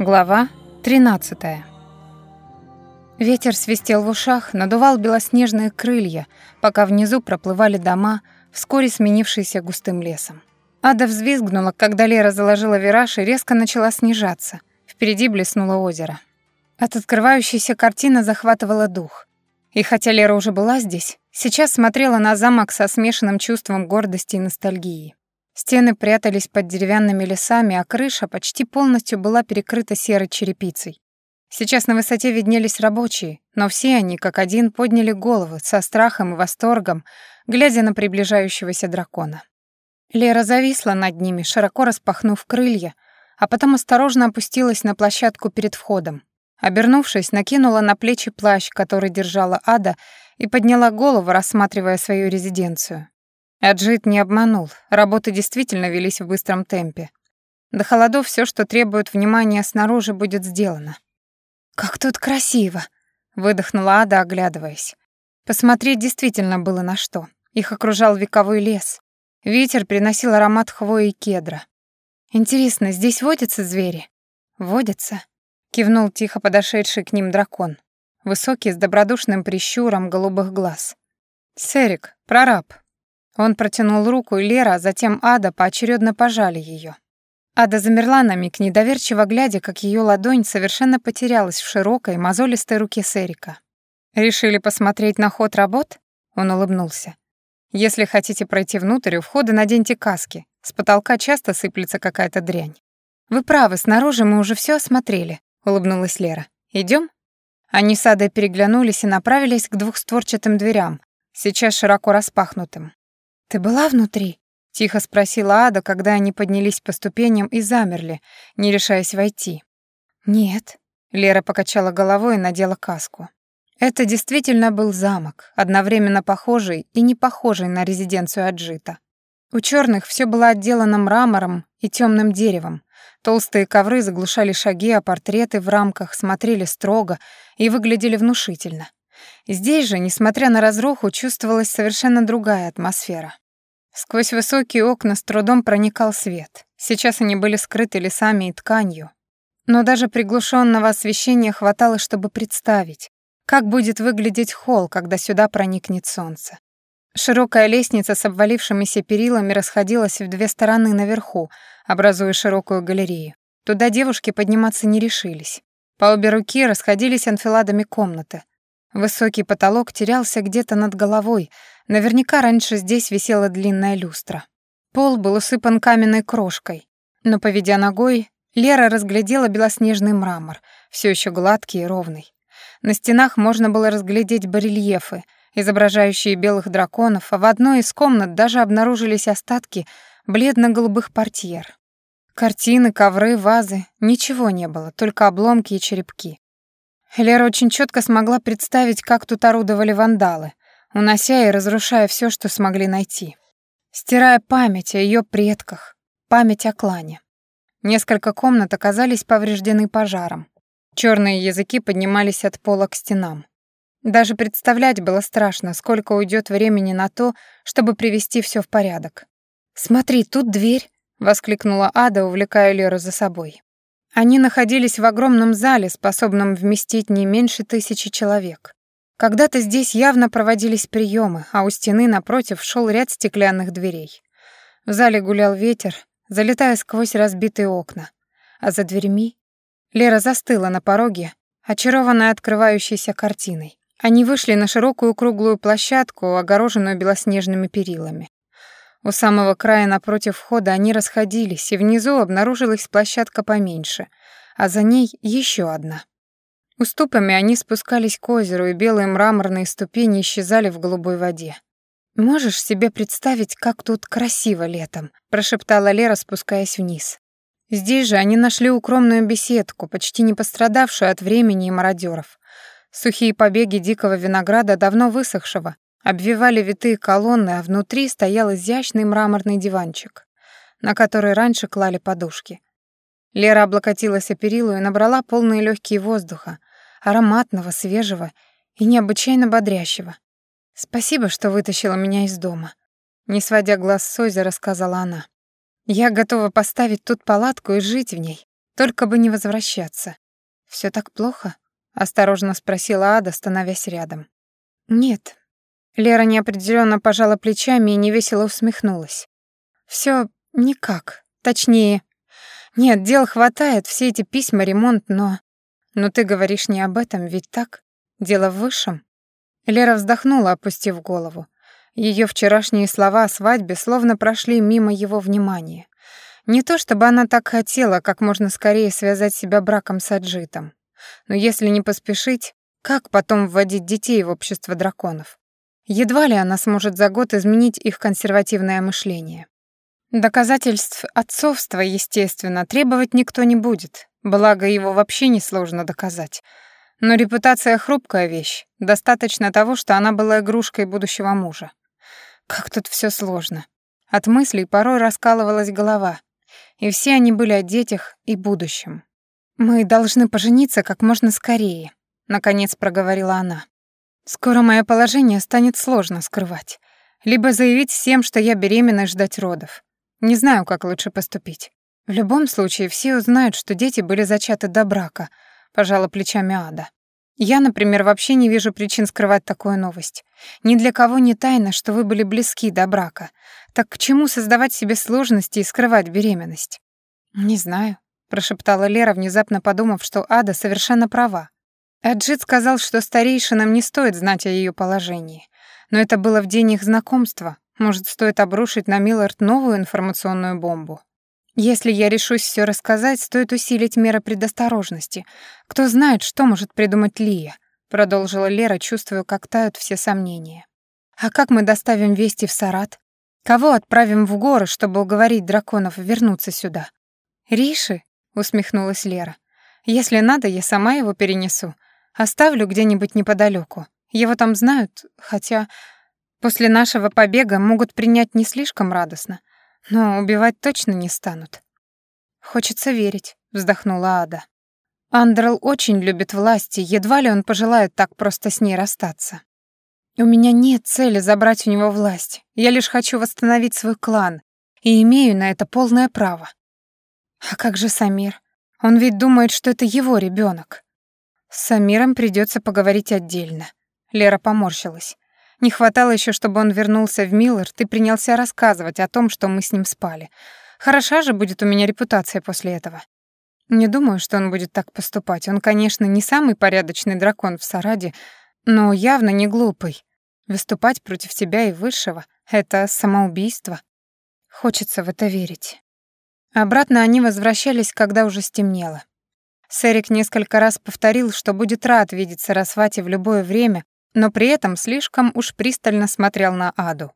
Глава 13. Ветер свистел в ушах, надувал белоснежные крылья, пока внизу проплывали дома, вскоре сменившиеся густым лесом. Ада взвизгнула, когда Лера заложила вираж и резко начала снижаться. Впереди блеснуло озеро. От открывающейся картины захватывала дух. И хотя Лера уже была здесь, сейчас смотрела на замок со смешанным чувством гордости и ностальгии. Стены прятались под деревянными лесами, а крыша почти полностью была перекрыта серой черепицей. Сейчас на высоте виднелись рабочие, но все они, как один, подняли головы со страхом и восторгом, глядя на приближающегося дракона. Лера зависла над ними, широко распахнув крылья, а потом осторожно опустилась на площадку перед входом. Обернувшись, накинула на плечи плащ, который держала Ада, и подняла голову, рассматривая свою резиденцию. Аджит не обманул, работы действительно велись в быстром темпе. До холодов все, что требует внимания снаружи, будет сделано. «Как тут красиво!» — выдохнула Ада, оглядываясь. Посмотреть действительно было на что. Их окружал вековой лес. Ветер приносил аромат хвои и кедра. «Интересно, здесь водятся звери?» «Водятся», — кивнул тихо подошедший к ним дракон. Высокий, с добродушным прищуром голубых глаз. «Серик, прораб», он протянул руку, и Лера, а затем Ада поочередно пожали ее. Ада замерла на миг, недоверчиво глядя, как ее ладонь совершенно потерялась в широкой, мозолистой руке Серика. «Решили посмотреть на ход работ?» Он улыбнулся. «Если хотите пройти внутрь, у входа наденьте каски. С потолка часто сыплется какая-то дрянь». «Вы правы, снаружи мы уже все осмотрели», — улыбнулась Лера. Идем? Они с Адой переглянулись и направились к двухстворчатым дверям, сейчас широко распахнутым. «Ты была внутри?» — тихо спросила Ада, когда они поднялись по ступеням и замерли, не решаясь войти. «Нет», — Лера покачала головой и надела каску. Это действительно был замок, одновременно похожий и не похожий на резиденцию Аджита. У черных все было отделано мрамором и темным деревом. Толстые ковры заглушали шаги, а портреты в рамках смотрели строго и выглядели внушительно. Здесь же, несмотря на разруху, чувствовалась совершенно другая атмосфера. Сквозь высокие окна с трудом проникал свет. Сейчас они были скрыты лесами и тканью. Но даже приглушенного освещения хватало, чтобы представить, как будет выглядеть холл, когда сюда проникнет солнце. Широкая лестница с обвалившимися перилами расходилась в две стороны наверху, образуя широкую галерею. Туда девушки подниматься не решились. По обе руки расходились анфиладами комнаты. Высокий потолок терялся где-то над головой, наверняка раньше здесь висела длинная люстра. Пол был усыпан каменной крошкой, но, поведя ногой, Лера разглядела белоснежный мрамор, все еще гладкий и ровный. На стенах можно было разглядеть барельефы, изображающие белых драконов, а в одной из комнат даже обнаружились остатки бледно-голубых портьер. Картины, ковры, вазы — ничего не было, только обломки и черепки. Лера очень четко смогла представить, как тут орудовали вандалы, унося и разрушая все, что смогли найти. Стирая память о ее предках, память о клане. Несколько комнат оказались повреждены пожаром. Черные языки поднимались от пола к стенам. Даже представлять было страшно, сколько уйдет времени на то, чтобы привести все в порядок. «Смотри, тут дверь!» — воскликнула Ада, увлекая Леру за собой. Они находились в огромном зале, способном вместить не меньше тысячи человек. Когда-то здесь явно проводились приемы, а у стены напротив шел ряд стеклянных дверей. В зале гулял ветер, залетая сквозь разбитые окна. А за дверьми Лера застыла на пороге, очарованная открывающейся картиной. Они вышли на широкую круглую площадку, огороженную белоснежными перилами. У самого края напротив входа они расходились, и внизу обнаружилась площадка поменьше, а за ней еще одна. Уступами они спускались к озеру, и белые мраморные ступени исчезали в голубой воде. «Можешь себе представить, как тут красиво летом?» — прошептала Лера, спускаясь вниз. Здесь же они нашли укромную беседку, почти не пострадавшую от времени и мародеров. Сухие побеги дикого винограда, давно высохшего, Обвивали витые колонны, а внутри стоял изящный мраморный диванчик, на который раньше клали подушки. Лера облокотилась о перилу и набрала полные легкие воздуха, ароматного, свежего и необычайно бодрящего. «Спасибо, что вытащила меня из дома», — не сводя глаз с озера, сказала она. «Я готова поставить тут палатку и жить в ней. Только бы не возвращаться. Все так плохо?» — осторожно спросила Ада, становясь рядом. «Нет». Лера неопределенно пожала плечами и невесело усмехнулась. Все никак. Точнее, нет, дел хватает, все эти письма, ремонт, но... Но ты говоришь не об этом, ведь так? Дело в высшем?» Лера вздохнула, опустив голову. Ее вчерашние слова о свадьбе словно прошли мимо его внимания. Не то чтобы она так хотела как можно скорее связать себя браком с Аджитом. Но если не поспешить, как потом вводить детей в общество драконов? Едва ли она сможет за год изменить их консервативное мышление. Доказательств отцовства, естественно, требовать никто не будет, благо его вообще несложно доказать. Но репутация — хрупкая вещь, достаточно того, что она была игрушкой будущего мужа. Как тут все сложно. От мыслей порой раскалывалась голова, и все они были о детях и будущем. «Мы должны пожениться как можно скорее», — наконец проговорила она. «Скоро мое положение станет сложно скрывать. Либо заявить всем, что я беременна и ждать родов. Не знаю, как лучше поступить. В любом случае, все узнают, что дети были зачаты до брака», — пожала плечами Ада. «Я, например, вообще не вижу причин скрывать такую новость. Ни для кого не тайна, что вы были близки до брака. Так к чему создавать себе сложности и скрывать беременность?» «Не знаю», прошептала Лера, внезапно подумав, что Ада совершенно права. Аджит сказал, что старейшинам не стоит знать о ее положении. Но это было в день их знакомства. Может, стоит обрушить на Миллард новую информационную бомбу. Если я решусь все рассказать, стоит усилить меры предосторожности. Кто знает, что может придумать Лия, продолжила Лера, чувствуя, как тают все сомнения. А как мы доставим вести в Сарат? Кого отправим в горы, чтобы уговорить драконов вернуться сюда? Риши? усмехнулась Лера. Если надо, я сама его перенесу. Оставлю где-нибудь неподалеку. Его там знают, хотя после нашего побега могут принять не слишком радостно, но убивать точно не станут. Хочется верить, вздохнула Ада. Андрел очень любит власти, едва ли он пожелает так просто с ней расстаться. У меня нет цели забрать у него власть. Я лишь хочу восстановить свой клан и имею на это полное право. А как же Самир? Он ведь думает, что это его ребенок. С Самиром придется поговорить отдельно. Лера поморщилась. Не хватало еще, чтобы он вернулся в Миллард и принялся рассказывать о том, что мы с ним спали. Хороша же будет у меня репутация после этого. Не думаю, что он будет так поступать. Он, конечно, не самый порядочный дракон в Сараде, но явно не глупый. Выступать против тебя и высшего — это самоубийство. Хочется в это верить. Обратно они возвращались, когда уже стемнело. Сэрик несколько раз повторил, что будет рад видеться Расфати в любое время, но при этом слишком уж пристально смотрел на Аду.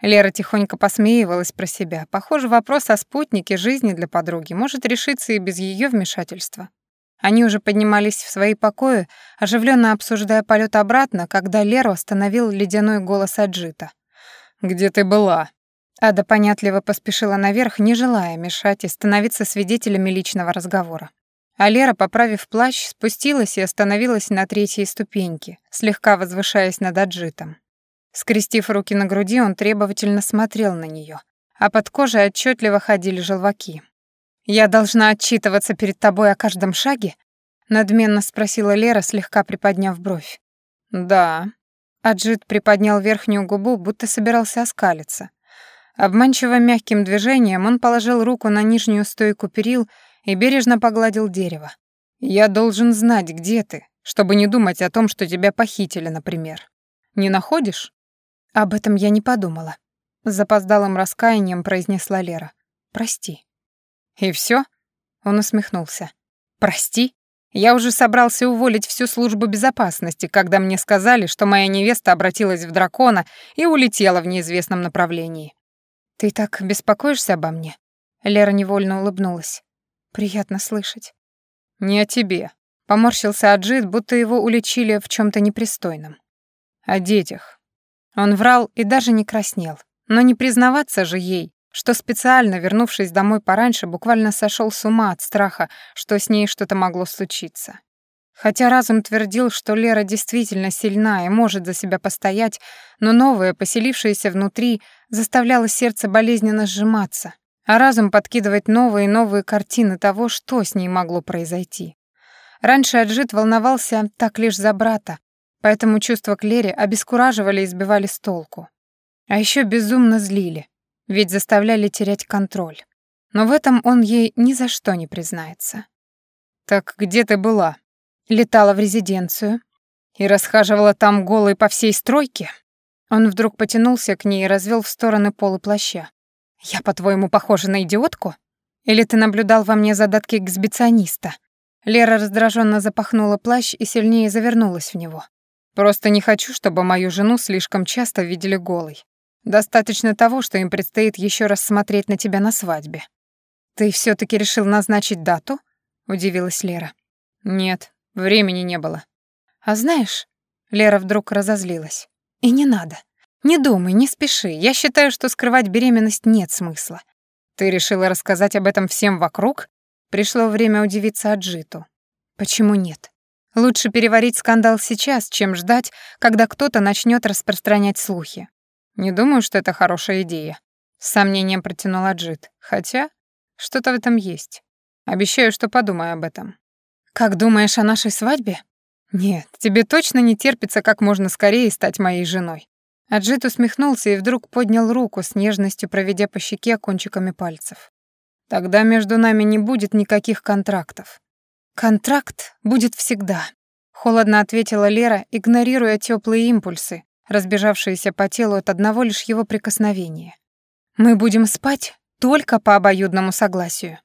Лера тихонько посмеивалась про себя. Похоже, вопрос о спутнике жизни для подруги может решиться и без ее вмешательства. Они уже поднимались в свои покои, оживленно обсуждая полет обратно, когда Леру остановил ледяной голос Аджита. «Где ты была?» Ада понятливо поспешила наверх, не желая мешать и становиться свидетелями личного разговора. А Лера, поправив плащ, спустилась и остановилась на третьей ступеньке, слегка возвышаясь над Аджитом. Скрестив руки на груди, он требовательно смотрел на нее, а под кожей отчетливо ходили желваки. «Я должна отчитываться перед тобой о каждом шаге?» — надменно спросила Лера, слегка приподняв бровь. «Да». Аджит приподнял верхнюю губу, будто собирался оскалиться, Обманчиво мягким движением он положил руку на нижнюю стойку перил и бережно погладил дерево. «Я должен знать, где ты, чтобы не думать о том, что тебя похитили, например. Не находишь?» «Об этом я не подумала», — с запоздалым раскаянием произнесла Лера. «Прости». «И все? Он усмехнулся. «Прости? Я уже собрался уволить всю службу безопасности, когда мне сказали, что моя невеста обратилась в дракона и улетела в неизвестном направлении. «Ты так беспокоишься обо мне?» Лера невольно улыбнулась. «Приятно слышать». «Не о тебе», — поморщился Аджит, будто его уличили в чем то непристойном. «О детях». Он врал и даже не краснел. Но не признаваться же ей, что специально, вернувшись домой пораньше, буквально сошел с ума от страха, что с ней что-то могло случиться. Хотя разум твердил, что Лера действительно сильна и может за себя постоять, но новое, поселившееся внутри, заставляло сердце болезненно сжиматься, а разум подкидывать новые и новые картины того, что с ней могло произойти. Раньше Аджит волновался так лишь за брата, поэтому чувства к Лере обескураживали и сбивали с толку. А еще безумно злили, ведь заставляли терять контроль. Но в этом он ей ни за что не признается. «Так где ты была?» Летала в резиденцию и расхаживала там голой по всей стройке. Он вдруг потянулся к ней и развел в стороны полы плаща. «Я, по-твоему, похожа на идиотку? Или ты наблюдал во мне задатки эксбициониста?» Лера раздраженно запахнула плащ и сильнее завернулась в него. «Просто не хочу, чтобы мою жену слишком часто видели голой. Достаточно того, что им предстоит еще раз смотреть на тебя на свадьбе». «Ты все таки решил назначить дату?» — удивилась Лера. «Нет, времени не было». «А знаешь...» — Лера вдруг разозлилась. «И не надо. Не думай, не спеши. Я считаю, что скрывать беременность нет смысла. Ты решила рассказать об этом всем вокруг? Пришло время удивиться Аджиту. Почему нет? Лучше переварить скандал сейчас, чем ждать, когда кто-то начнет распространять слухи. Не думаю, что это хорошая идея. С сомнением протянул Аджит. Хотя, что-то в этом есть. Обещаю, что подумаю об этом. Как думаешь о нашей свадьбе? Нет, тебе точно не терпится как можно скорее стать моей женой. Аджит усмехнулся и вдруг поднял руку с нежностью, проведя по щеке кончиками пальцев. «Тогда между нами не будет никаких контрактов». «Контракт будет всегда», — холодно ответила Лера, игнорируя теплые импульсы, разбежавшиеся по телу от одного лишь его прикосновения. «Мы будем спать только по обоюдному согласию».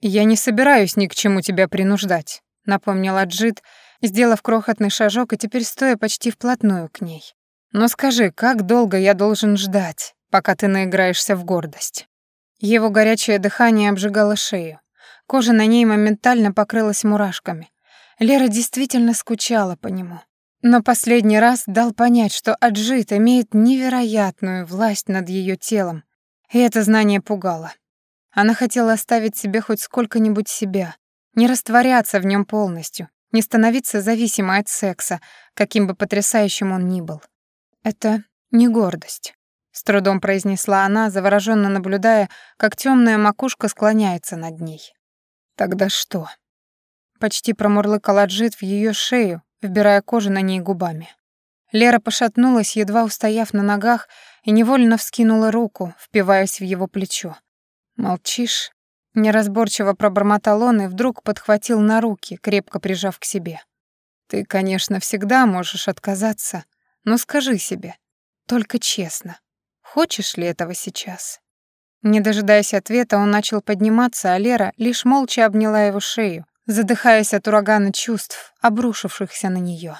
«Я не собираюсь ни к чему тебя принуждать», — напомнил Аджит, сделав крохотный шажок и теперь стоя почти вплотную к ней. Но скажи, как долго я должен ждать, пока ты наиграешься в гордость?» Его горячее дыхание обжигало шею. Кожа на ней моментально покрылась мурашками. Лера действительно скучала по нему. Но последний раз дал понять, что Аджит имеет невероятную власть над ее телом, и это знание пугало. Она хотела оставить себе хоть сколько-нибудь себя, не растворяться в нем полностью, не становиться зависимой от секса, каким бы потрясающим он ни был. «Это не гордость», — с трудом произнесла она, завороженно наблюдая, как темная макушка склоняется над ней. «Тогда что?» Почти промурлыкал Аджит в ее шею, вбирая кожу на ней губами. Лера пошатнулась, едва устояв на ногах, и невольно вскинула руку, впиваясь в его плечо. «Молчишь?» Неразборчиво пробормотал он и вдруг подхватил на руки, крепко прижав к себе. «Ты, конечно, всегда можешь отказаться, но скажи себе, только честно, хочешь ли этого сейчас? Не дожидаясь ответа, он начал подниматься, а Лера лишь молча обняла его шею, задыхаясь от урагана чувств, обрушившихся на нее.